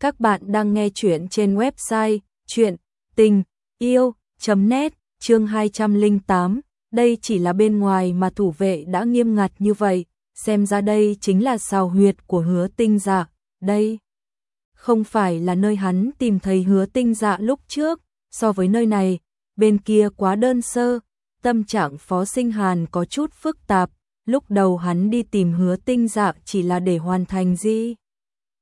Các bạn đang nghe chuyện trên website chuyện tình yêu.net chương 208. Đây chỉ là bên ngoài mà thủ vệ đã nghiêm ngặt như vậy, xem ra đây chính là sao huyệt của hứa tinh dạ, đây. Không phải là nơi hắn tìm thấy hứa tinh dạ lúc trước, so với nơi này, bên kia quá đơn sơ, tâm trạng phó sinh hàn có chút phức tạp, lúc đầu hắn đi tìm hứa tinh dạ chỉ là để hoàn thành gì?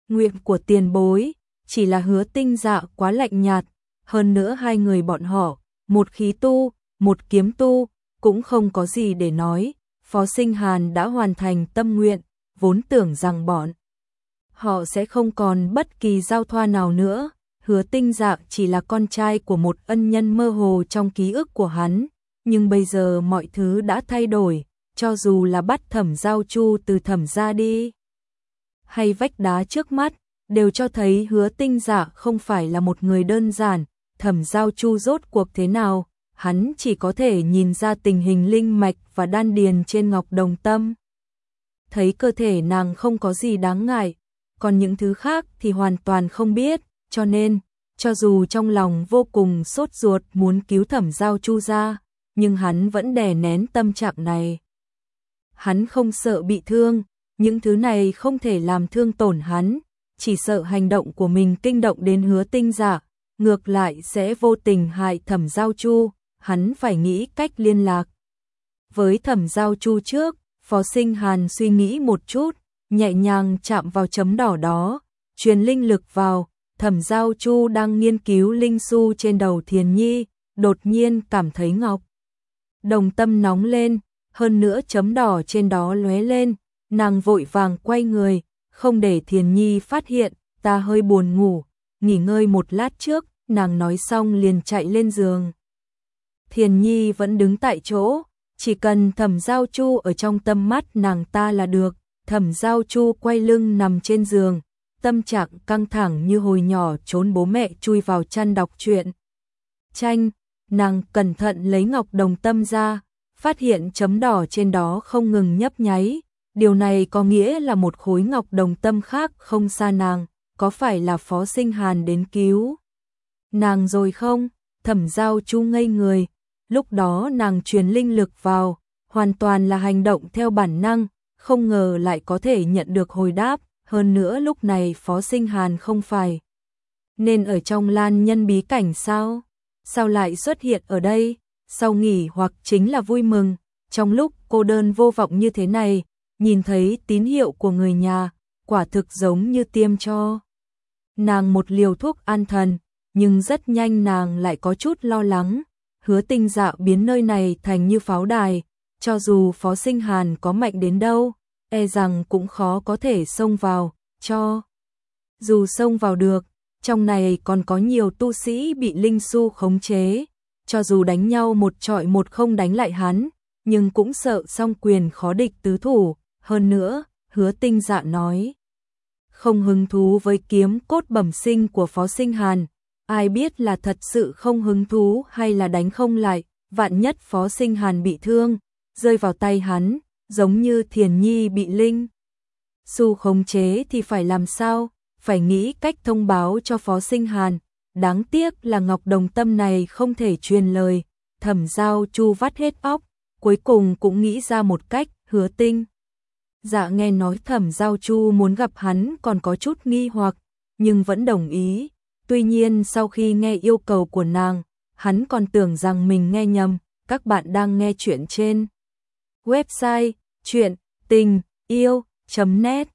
Nguyện của tiền bối, chỉ là hứa tinh dạ quá lạnh nhạt, hơn nữa hai người bọn họ, một khí tu, một kiếm tu, cũng không có gì để nói, Phó Sinh Hàn đã hoàn thành tâm nguyện, vốn tưởng rằng bọn họ sẽ không còn bất kỳ giao thoa nào nữa, hứa tinh dạ chỉ là con trai của một ân nhân mơ hồ trong ký ức của hắn, nhưng bây giờ mọi thứ đã thay đổi, cho dù là bắt thẩm giao chu từ thẩm ra đi. Hay vách đá trước mắt, đều cho thấy hứa tinh giả không phải là một người đơn giản, thẩm giao chu rốt cuộc thế nào, hắn chỉ có thể nhìn ra tình hình linh mạch và đan điền trên ngọc đồng tâm. Thấy cơ thể nàng không có gì đáng ngại, còn những thứ khác thì hoàn toàn không biết, cho nên, cho dù trong lòng vô cùng sốt ruột muốn cứu thẩm giao chu ra, nhưng hắn vẫn đè nén tâm trạng này. Hắn không sợ bị thương, những thứ này không thể làm thương tổn hắn, chỉ sợ hành động của mình kinh động đến hứa tinh giả, ngược lại sẽ vô tình hại thẩm giao chu, hắn phải nghĩ cách liên lạc. Với thẩm giao chu trước, phó sinh hàn suy nghĩ một chút, nhẹ nhàng chạm vào chấm đỏ đó, truyền linh lực vào, thẩm giao chu đang nghiên cứu linh su trên đầu thiền nhi, đột nhiên cảm thấy ngọc. Đồng tâm nóng lên, hơn nữa chấm đỏ trên đó lóe lên, nàng vội vàng quay người, không để thiền nhi phát hiện, ta hơi buồn ngủ, nghỉ ngơi một lát trước, nàng nói xong liền chạy lên giường. Thiền nhi vẫn đứng tại chỗ, chỉ cần thẩm giao chu ở trong tâm mắt nàng ta là được, thẩm giao chu quay lưng nằm trên giường, tâm trạng căng thẳng như hồi nhỏ trốn bố mẹ chui vào chăn đọc truyện. Tranh, nàng cẩn thận lấy ngọc đồng tâm ra, phát hiện chấm đỏ trên đó không ngừng nhấp nháy, điều này có nghĩa là một khối ngọc đồng tâm khác không xa nàng, có phải là phó sinh hàn đến cứu? Nàng rồi không? Thẩm giao chu ngây người, lúc đó nàng truyền linh lực vào, hoàn toàn là hành động theo bản năng, không ngờ lại có thể nhận được hồi đáp, hơn nữa lúc này phó sinh hàn không phải. Nên ở trong lan nhân bí cảnh sao? Sao lại xuất hiện ở đây? Sau nghỉ hoặc chính là vui mừng, trong lúc cô đơn vô vọng như thế này, nhìn thấy tín hiệu của người nhà, quả thực giống như tiêm cho. Nàng một liều thuốc an thần, nhưng rất nhanh nàng lại có chút lo lắng, hứa tinh dạ biến nơi này thành như pháo đài, cho dù phó sinh hàn có mạnh đến đâu, e rằng cũng khó có thể xông vào, cho. Dù xông vào được, trong này còn có nhiều tu sĩ bị linh su khống chế, cho dù đánh nhau một trọi một không đánh lại hắn, nhưng cũng sợ song quyền khó địch tứ thủ, hơn nữa, hứa tinh dạ nói. Không hứng thú với kiếm cốt bẩm sinh của Phó Sinh Hàn, ai biết là thật sự không hứng thú hay là đánh không lại, vạn nhất Phó Sinh Hàn bị thương, rơi vào tay hắn, giống như thiền nhi bị linh. Su khống chế thì phải làm sao, phải nghĩ cách thông báo cho Phó Sinh Hàn, đáng tiếc là Ngọc Đồng Tâm này không thể truyền lời, thẩm giao chu vắt hết óc, cuối cùng cũng nghĩ ra một cách, hứa tinh. Dạ nghe nói thẩm giao chu muốn gặp hắn còn có chút nghi hoặc, nhưng vẫn đồng ý. Tuy nhiên sau khi nghe yêu cầu của nàng, hắn còn tưởng rằng mình nghe nhầm, các bạn đang nghe chuyện trên website chuyện tình yêu.net